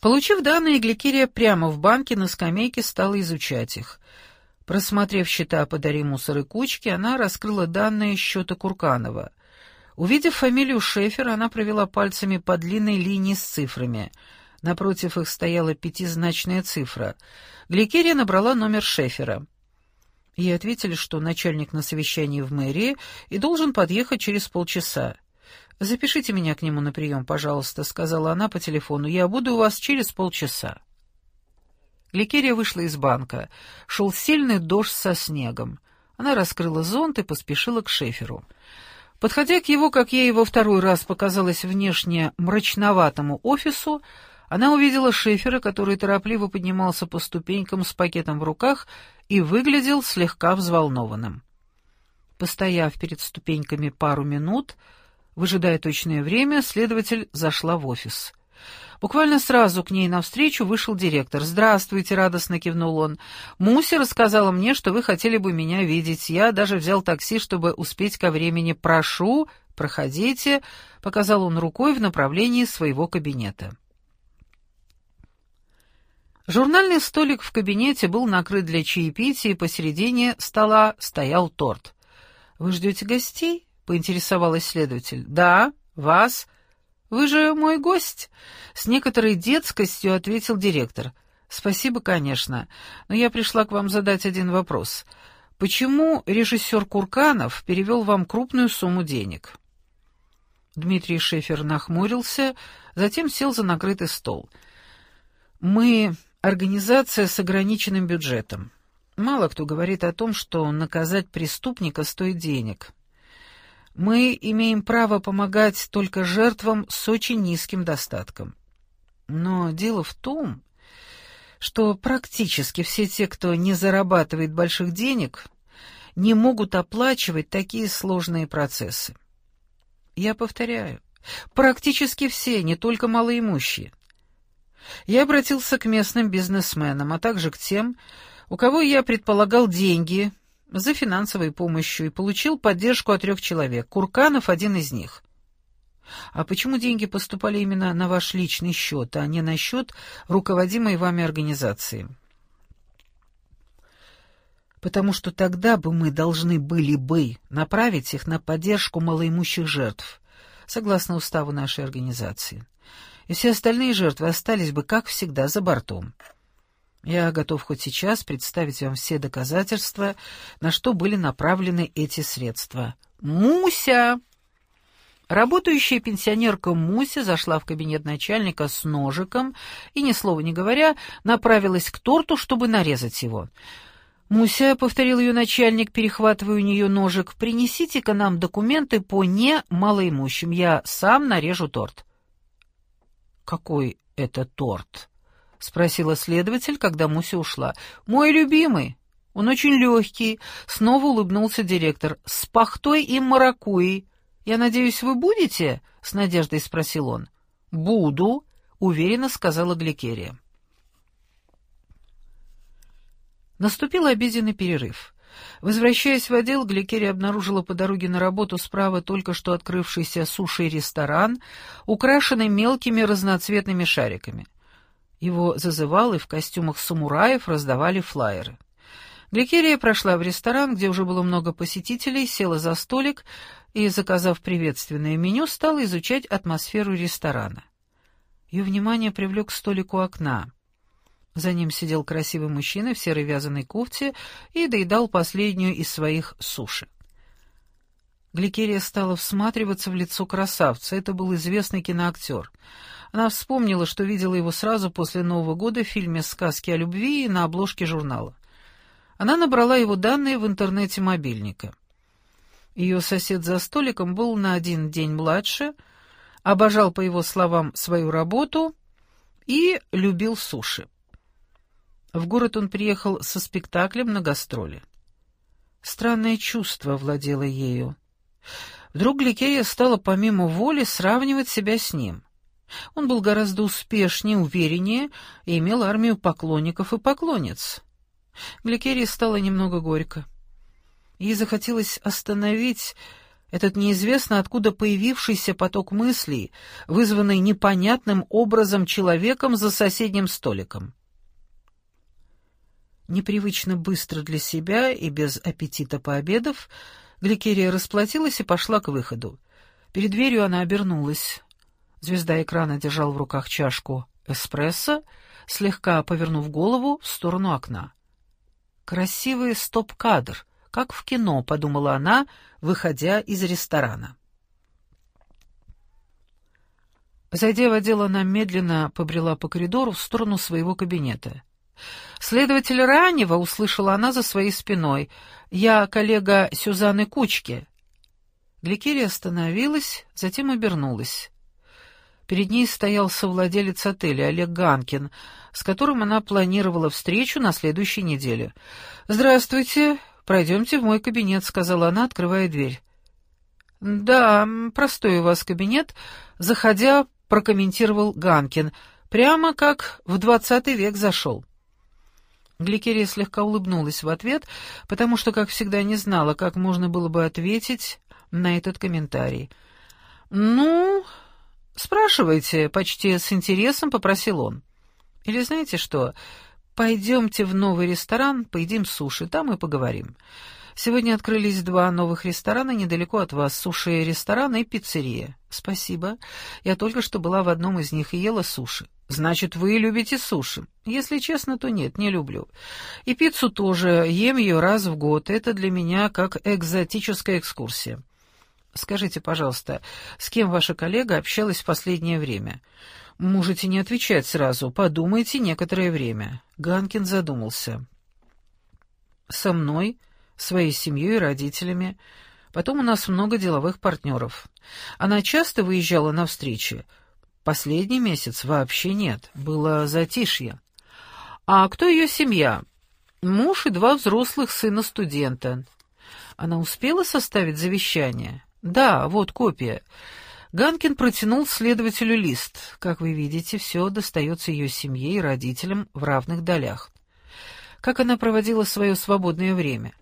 Получив данные, Гликерия прямо в банке на скамейке стала изучать их. Просмотрев счета «Подари мусор и кучки», она раскрыла данные счета Курканова. Увидев фамилию Шефера, она провела пальцами по длинной линии с цифрами. Напротив их стояла пятизначная цифра. Гликерия набрала номер Шефера. Ей ответили, что начальник на совещании в мэрии и должен подъехать через полчаса. «Запишите меня к нему на прием, пожалуйста», — сказала она по телефону. «Я буду у вас через полчаса». Гликерия вышла из банка. Шел сильный дождь со снегом. Она раскрыла зонт и поспешила к Шеферу. Подходя к его, как ей во второй раз показалось, внешне мрачноватому офису, она увидела Шефера, который торопливо поднимался по ступенькам с пакетом в руках и выглядел слегка взволнованным. Постояв перед ступеньками пару минут, Выжидая точное время, следователь зашла в офис. Буквально сразу к ней навстречу вышел директор. «Здравствуйте», — радостно кивнул он. «Муся рассказала мне, что вы хотели бы меня видеть. Я даже взял такси, чтобы успеть ко времени. Прошу, проходите», — показал он рукой в направлении своего кабинета. Журнальный столик в кабинете был накрыт для чаепития, и посередине стола стоял торт. «Вы ждете гостей?» Поинтересовалась следователь. «Да, вас. Вы же мой гость?» С некоторой детскостью ответил директор. «Спасибо, конечно, но я пришла к вам задать один вопрос. Почему режиссер Курканов перевел вам крупную сумму денег?» Дмитрий Шефер нахмурился, затем сел за накрытый стол. «Мы — организация с ограниченным бюджетом. Мало кто говорит о том, что наказать преступника стоит денег. Мы имеем право помогать только жертвам с очень низким достатком. Но дело в том, что практически все те, кто не зарабатывает больших денег, не могут оплачивать такие сложные процессы. Я повторяю, практически все, не только малоимущие. Я обратился к местным бизнесменам, а также к тем, у кого я предполагал деньги, за финансовой помощью и получил поддержку от трех человек. Курканов один из них. А почему деньги поступали именно на ваш личный счет, а не на счет руководимой вами организации? Потому что тогда бы мы должны были бы направить их на поддержку малоимущих жертв, согласно уставу нашей организации. И все остальные жертвы остались бы, как всегда, за бортом. Я готов хоть сейчас представить вам все доказательства, на что были направлены эти средства. Муся! Работающая пенсионерка Муся зашла в кабинет начальника с ножиком и, ни слова не говоря, направилась к торту, чтобы нарезать его. «Муся», — повторил ее начальник, перехватывая у нее ножик, — «принесите-ка нам документы по не малоимущим, я сам нарежу торт». «Какой это торт?» — спросила следователь, когда Муся ушла. «Мой любимый. Он очень легкий», — снова улыбнулся директор. «С пахтой и маракуей. Я надеюсь, вы будете?» — с надеждой спросил он. «Буду», — уверенно сказала Гликерия. Наступил обеденный перерыв. Возвращаясь в отдел, Гликерия обнаружила по дороге на работу справа только что открывшийся суши-ресторан, украшенный мелкими разноцветными шариками. Его зазывалы в костюмах самураев раздавали флаеры. Гликерия прошла в ресторан, где уже было много посетителей, села за столик и, заказав приветственное меню, стала изучать атмосферу ресторана. Ее внимание привлек столик у окна. За ним сидел красивый мужчина в серой вязаной кофте и доедал последнюю из своих суши. Гликерия стала всматриваться в лицо красавца. Это был известный киноактер — она вспомнила, что видела его сразу после Нового года в фильме «Сказки о любви» на обложке журнала. Она набрала его данные в интернете мобильника. Ее сосед за столиком был на один день младше, обожал, по его словам, свою работу и любил суши. В город он приехал со спектаклем на гастроли. Странное чувство владело ею. Вдруг Гликерия стала помимо воли сравнивать себя с ним. Он был гораздо успешнее, увереннее и имел армию поклонников и поклонниц. Гликерии стало немного горько. Ей захотелось остановить Этот неизвестно откуда появившийся поток мыслей, вызванный непонятным образом человеком за соседним столиком. Непривычно быстро для себя и без аппетита пообедав, Гликерия расплатилась и пошла к выходу. Перед дверью она обернулась. Звезда экрана держал в руках чашку эспрессо, слегка повернув голову в сторону окна. «Красивый стоп-кадр, как в кино», — подумала она, выходя из ресторана. Зайдя в отдел, она медленно побрела по коридору в сторону своего кабинета. «Следователь Ранева», — услышала она за своей спиной, — «я коллега Сюзанны Кучки». Гликерия остановилась, затем обернулась. Перед ней стоял совладелец отеля Олег Ганкин, с которым она планировала встречу на следующей неделе. «Здравствуйте, пройдемте в мой кабинет», — сказала она, открывая дверь. «Да, простой у вас кабинет», — заходя, прокомментировал Ганкин, прямо как в двадцатый век зашел. Гликерия слегка улыбнулась в ответ, потому что, как всегда, не знала, как можно было бы ответить на этот комментарий. «Ну, спрашивайте», — почти с интересом попросил он. «Или знаете что, пойдемте в новый ресторан, поедим суши, там и поговорим. Сегодня открылись два новых ресторана недалеко от вас, суши-ресторан и пиццерия. Спасибо. Я только что была в одном из них и ела суши. Значит, вы любите суши. Если честно, то нет, не люблю. И пиццу тоже, ем ее раз в год. Это для меня как экзотическая экскурсия. Скажите, пожалуйста, с кем ваша коллега общалась в последнее время? Можете не отвечать сразу, подумайте некоторое время. Ганкин задумался. Со мной своей семьей и родителями. Потом у нас много деловых партнеров. Она часто выезжала на встречи. Последний месяц вообще нет, было затишье. А кто ее семья? Муж и два взрослых сына студента. Она успела составить завещание? Да, вот копия. Ганкин протянул следователю лист. Как вы видите, все достается ее семье и родителям в равных долях. Как она проводила свое свободное время?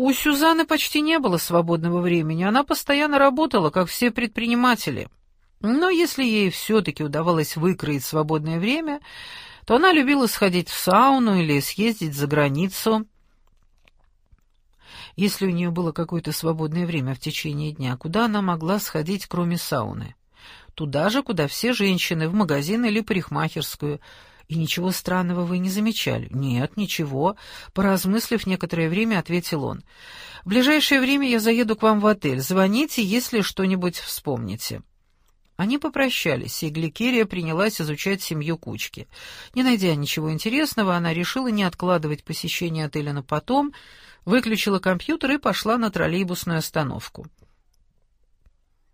У Сюзанны почти не было свободного времени, она постоянно работала, как все предприниматели. Но если ей все-таки удавалось выкроить свободное время, то она любила сходить в сауну или съездить за границу. Если у нее было какое-то свободное время в течение дня, куда она могла сходить, кроме сауны? Туда же, куда все женщины, в магазин или парикмахерскую – «И ничего странного вы не замечали?» «Нет, ничего», — поразмыслив некоторое время, ответил он. «В ближайшее время я заеду к вам в отель. Звоните, если что-нибудь вспомните». Они попрощались, и Гликерия принялась изучать семью Кучки. Не найдя ничего интересного, она решила не откладывать посещение отеля на потом, выключила компьютер и пошла на троллейбусную остановку.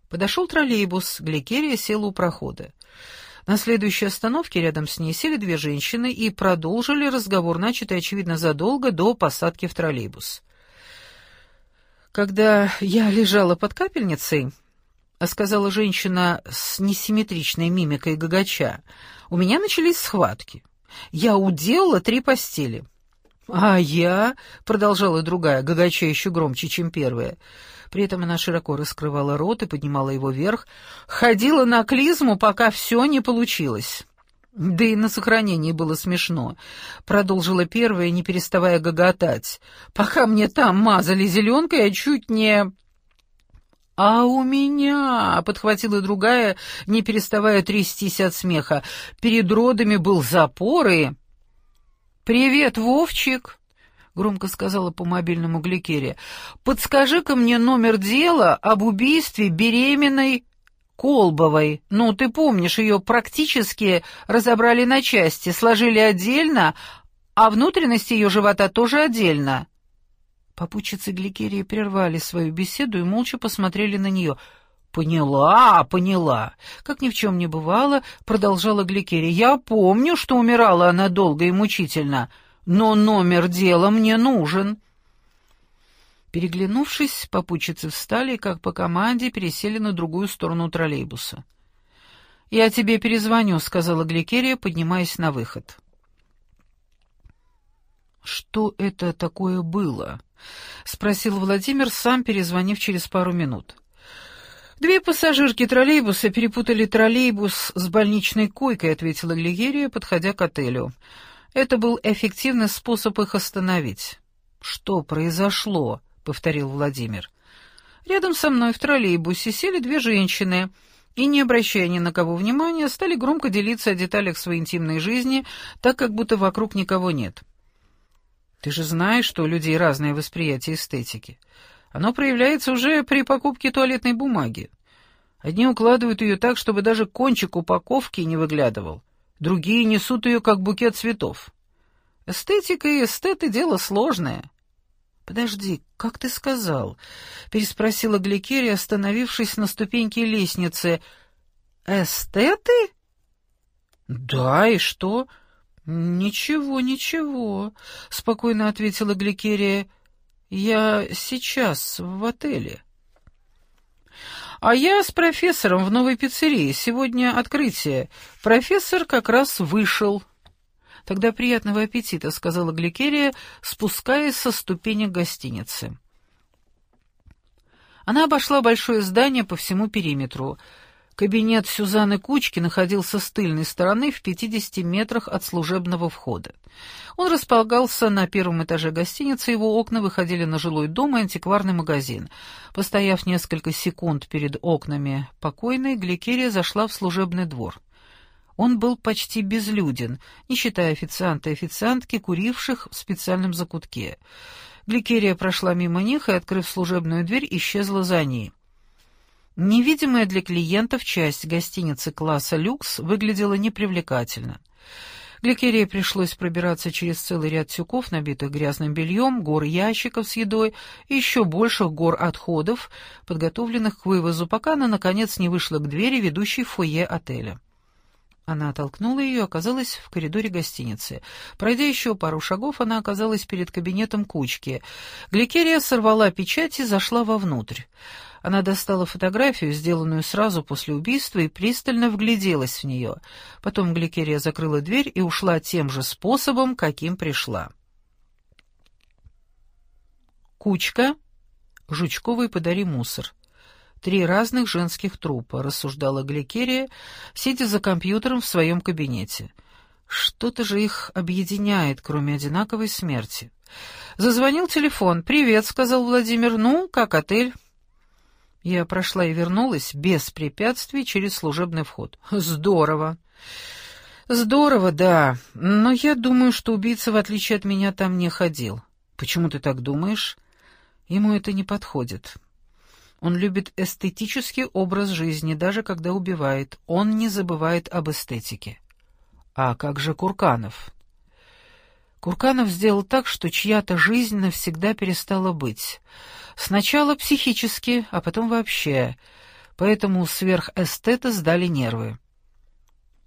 Подошел троллейбус, Гликерия села у прохода. На следующей остановке рядом с ней сели две женщины и продолжили разговор, начатый, очевидно, задолго до посадки в троллейбус. «Когда я лежала под капельницей», — сказала женщина с несимметричной мимикой гагача, — «у меня начались схватки. Я уделала три постели». «А я», — продолжала другая, гагача еще громче, чем первая, — при этом она широко раскрывала рот и поднимала его вверх, ходила на клизму, пока все не получилось. Да и на сохранении было смешно. Продолжила первая, не переставая гоготать. Пока мне там мазали зеленкой, я чуть не... «А у меня!» — подхватила другая, не переставая трястись от смеха. «Перед родами был запор и...» «Привет, Вовчик!» — громко сказала по мобильному Гликере. «Подскажи-ка мне номер дела об убийстве беременной Колбовой. Ну, ты помнишь, ее практически разобрали на части, сложили отдельно, а внутренности ее живота тоже отдельно». Попутчицы Гликерии прервали свою беседу и молча посмотрели на нее. «Поняла, поняла. Как ни в чем не бывало, — продолжала Гликерия, — я помню, что умирала она долго и мучительно» но номер дела мне нужен». Переглянувшись, попутчицы встали и, как по команде, пересели на другую сторону троллейбуса. «Я тебе перезвоню», — сказала Гликерия, поднимаясь на выход. «Что это такое было?» — спросил Владимир, сам перезвонив через пару минут. «Две пассажирки троллейбуса перепутали троллейбус с больничной койкой», — ответила Глигерия, подходя к отелю. «Это был эффективный способ их остановить». «Что произошло?» — повторил Владимир. «Рядом со мной в троллейбусе сели две женщины» и, не обращая ни на кого внимания, стали громко делиться о деталях своей интимной жизни, так как будто вокруг никого нет. Ты же знаешь, что у людей разное восприятие эстетики. Оно проявляется уже при покупке туалетной бумаги. Одни укладывают ее так, чтобы даже кончик упаковки не выглядывал, другие несут ее как букет цветов. Эстетика и эстеты — дело сложное. «Подожди, как ты сказал?» — переспросила Гликерия, остановившись на ступеньке лестницы. «Эстеты?» «Да, и что?» «Ничего, ничего», — спокойно ответила Гликерия. «Я сейчас в отеле». «А я с профессором в новой пиццерии. Сегодня открытие. Профессор как раз вышел». «Тогда приятного аппетита», — сказала Гликерия, спускаясь со ступенек гостиницы. Она обошла большое здание по всему периметру — Кабинет Сюзанны Кучки находился с тыльной стороны в 50 метрах от служебного входа. Он располагался на первом этаже гостиницы, его окна выходили на жилой дом и антикварный магазин. Постояв несколько секунд перед окнами покойной, Гликерия зашла в служебный двор. Он был почти безлюден, не считая официанта и официантки, куривших в специальном закутке. Гликерия прошла мимо них и, открыв служебную дверь, исчезла за ней. Невидимая для клиентов часть гостиницы класса «Люкс» выглядела непривлекательно. Гликерии пришлось пробираться через целый ряд тюков, набитых грязным бельем, гор ящиков с едой и еще больших гор отходов, подготовленных к вывозу, пока она, наконец, не вышла к двери, ведущей в фойе отеля. Она оттолкнула ее и оказалась в коридоре гостиницы. Пройдя еще пару шагов, она оказалась перед кабинетом кучки. Гликерия сорвала печать и зашла вовнутрь. Она достала фотографию, сделанную сразу после убийства, и пристально вгляделась в нее. Потом Гликерия закрыла дверь и ушла тем же способом, каким пришла. «Кучка. Жучковой подари мусор». Три разных женских трупа, рассуждала Гликерия, сидя за компьютером в своем кабинете. Что-то же их объединяет, кроме одинаковой смерти. Зазвонил телефон. «Привет», — сказал Владимир. «Ну, как отель?» Я прошла и вернулась без препятствий через служебный вход. Здорово. Здорово, да. Но я думаю, что убийца, в отличие от меня, там не ходил. Почему ты так думаешь? Ему это не подходит. Он любит эстетический образ жизни, даже когда убивает. Он не забывает об эстетике. А как же Курканов? Курканов сделал так, что чья-то жизнь навсегда перестала быть. Сначала психически, а потом вообще. Поэтому сверхэстета сдали нервы.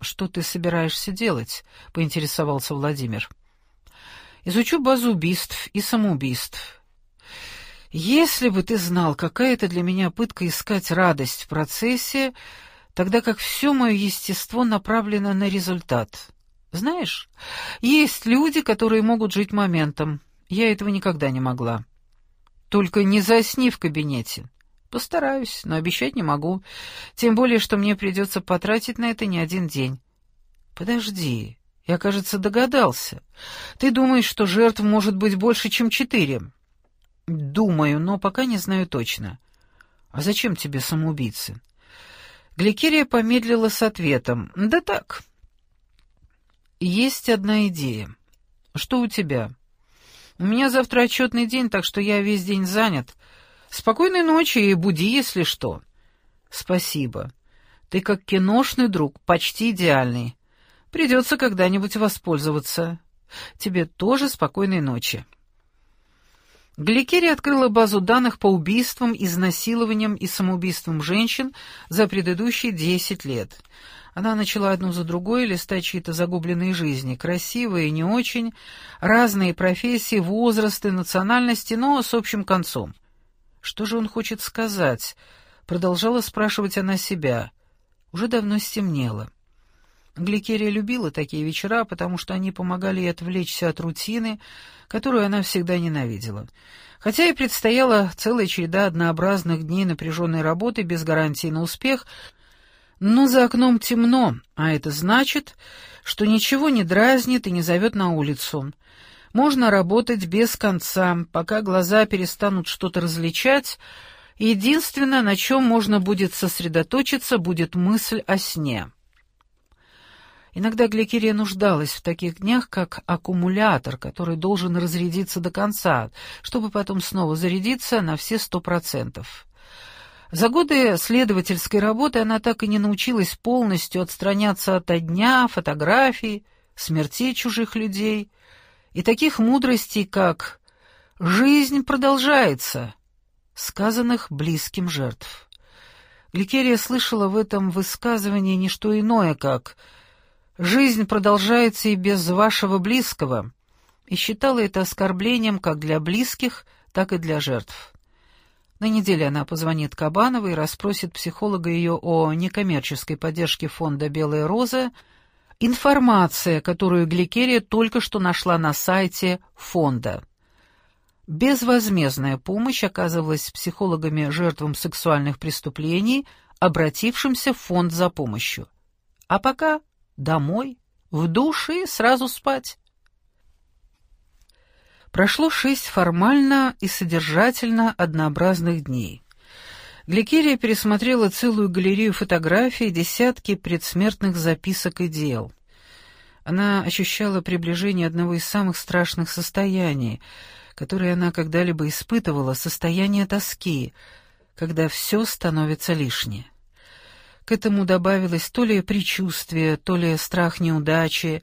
«Что ты собираешься делать?» — поинтересовался Владимир. «Изучу базу убийств и самоубийств. Если бы ты знал, какая это для меня пытка искать радость в процессе, тогда как все мое естество направлено на результат. Знаешь, есть люди, которые могут жить моментом. Я этого никогда не могла». Только не засни в кабинете. Постараюсь, но обещать не могу. Тем более, что мне придется потратить на это не один день. Подожди, я, кажется, догадался. Ты думаешь, что жертв может быть больше, чем четыре? Думаю, но пока не знаю точно. А зачем тебе самоубийцы? Гликерия помедлила с ответом. Да так. Есть одна идея. Что у тебя? У меня завтра отчетный день, так что я весь день занят. Спокойной ночи и буди, если что. Спасибо. Ты как киношный друг, почти идеальный. Придется когда-нибудь воспользоваться. Тебе тоже спокойной ночи. Гликери открыла базу данных по убийствам, изнасилованиям и самоубийствам женщин за предыдущие десять лет. Она начала одну за другой листать чьи-то загубленные жизни, красивые и не очень, разные профессии, возрасты, национальности, но с общим концом. Что же он хочет сказать? Продолжала спрашивать она себя. Уже давно стемнело. Гликерия любила такие вечера, потому что они помогали ей отвлечься от рутины, которую она всегда ненавидела. Хотя и предстояла целая череда однообразных дней напряженной работы без гарантии на успех, но за окном темно, а это значит, что ничего не дразнит и не зовет на улицу. Можно работать без конца, пока глаза перестанут что-то различать, единственное, на чем можно будет сосредоточиться, будет мысль о сне. Иногда гликерия нуждалась в таких днях, как аккумулятор, который должен разрядиться до конца, чтобы потом снова зарядиться на все сто процентов. За годы следовательской работы она так и не научилась полностью отстраняться от дня, фотографий, смертей чужих людей и таких мудростей, как «жизнь продолжается», сказанных близким жертв. Гликерия слышала в этом высказывании не что иное, как «жизнь Жизнь продолжается и без вашего близкого, и считала это оскорблением как для близких, так и для жертв. На неделе она позвонит Кабановой и расспросит психолога ее о некоммерческой поддержке фонда «Белая роза», информация, которую Гликерия только что нашла на сайте фонда. Безвозмездная помощь оказывалась психологами жертвам сексуальных преступлений, обратившимся в фонд за помощью. А пока домой, в душ и сразу спать. Прошло шесть формально и содержательно однообразных дней. Гликерия пересмотрела целую галерею фотографий, десятки предсмертных записок и дел. Она ощущала приближение одного из самых страшных состояний, которое она когда-либо испытывала, состояние тоски, когда все становится лишнее. К этому добавилось то ли предчувствие, то ли страх неудачи,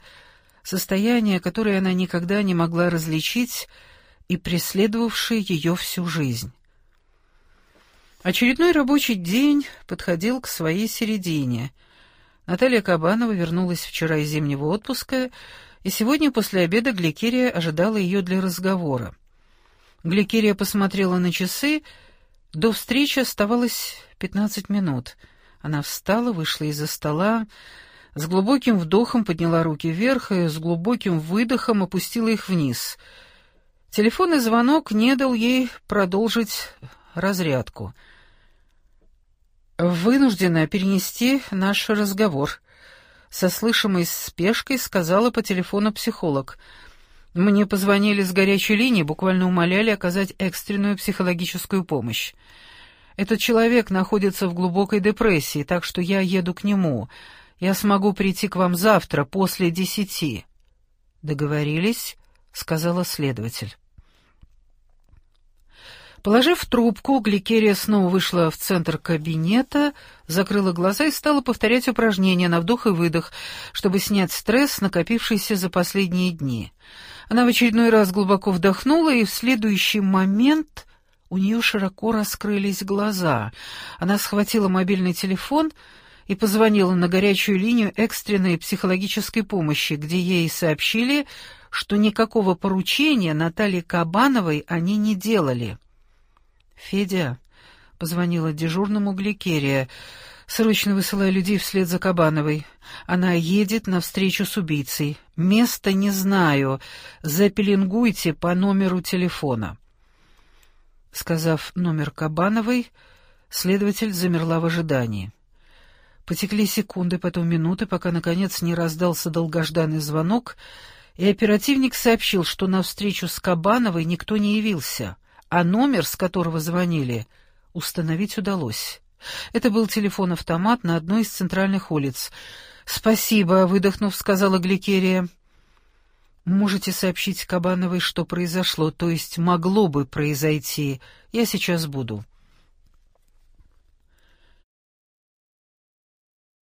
состояние, которое она никогда не могла различить и преследовавшее ее всю жизнь. Очередной рабочий день подходил к своей середине. Наталья Кабанова вернулась вчера из зимнего отпуска, и сегодня после обеда Гликерия ожидала ее для разговора. Гликерия посмотрела на часы, до встречи оставалось пятнадцать минут — она встала, вышла из-за стола, с глубоким вдохом подняла руки вверх и с глубоким выдохом опустила их вниз. Телефонный звонок не дал ей продолжить разрядку. «Вынуждена перенести наш разговор», — со слышимой спешкой сказала по телефону психолог. «Мне позвонили с горячей линии, буквально умоляли оказать экстренную психологическую помощь. Этот человек находится в глубокой депрессии, так что я еду к нему. Я смогу прийти к вам завтра после десяти». «Договорились», — сказала следователь. Положив трубку, Гликерия снова вышла в центр кабинета, закрыла глаза и стала повторять упражнения на вдох и выдох, чтобы снять стресс, накопившийся за последние дни. Она в очередной раз глубоко вдохнула, и в следующий момент у нее широко раскрылись глаза. Она схватила мобильный телефон и позвонила на горячую линию экстренной психологической помощи, где ей сообщили, что никакого поручения Наталье Кабановой они не делали. «Федя», — позвонила дежурному Гликерия, — «срочно высылай людей вслед за Кабановой. Она едет на встречу с убийцей. Место не знаю. Запеленгуйте по номеру телефона». Сказав номер Кабановой, следователь замерла в ожидании. Потекли секунды, потом минуты, пока, наконец, не раздался долгожданный звонок, и оперативник сообщил, что на встречу с Кабановой никто не явился, а номер, с которого звонили, установить удалось. Это был телефон-автомат на одной из центральных улиц. «Спасибо», — выдохнув, сказала Гликерия. Можете сообщить Кабановой, что произошло, то есть могло бы произойти. Я сейчас буду.